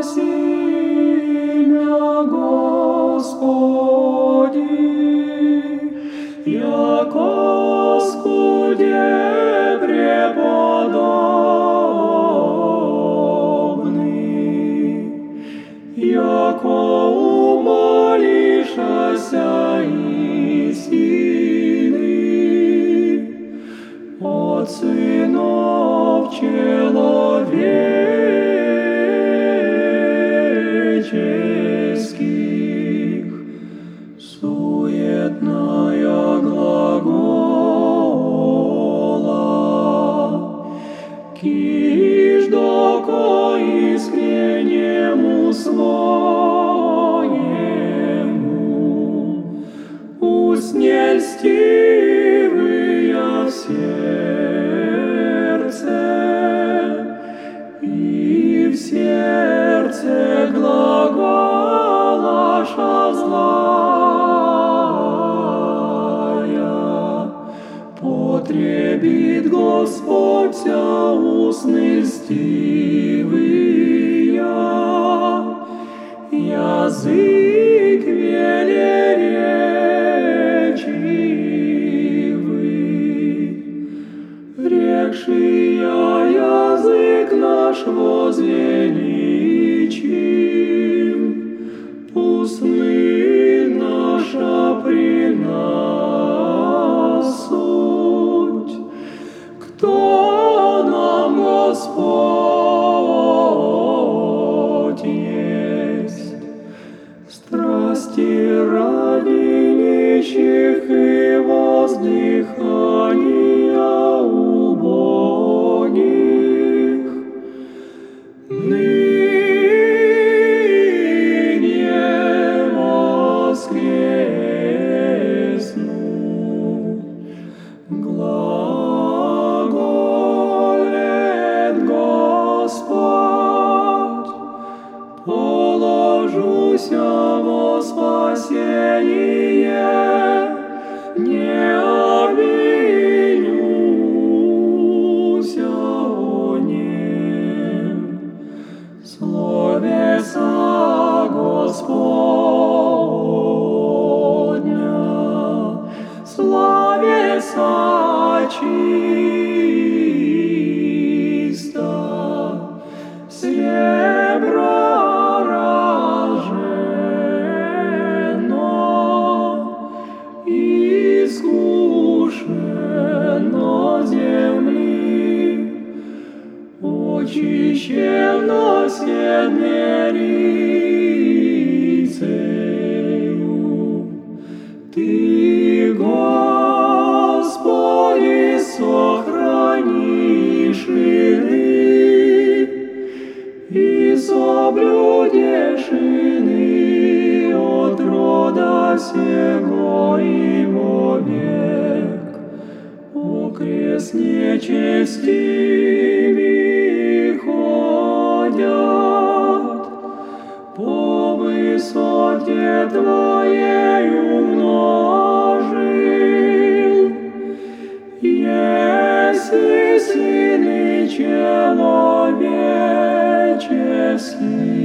assim. Суетная глагола, киш доко искреннему своему, уснель льстивые льстивые, язык велеречивый, рекший язык наш возвеличим, Ради нищих и воздыхания чисто, сребро рожено, земли, очищено седмерицею. Соблюдешь ины от рода сего и вовек. Окрест нечестивые ходят по высоте Твоей умножил, если сыны человеческие.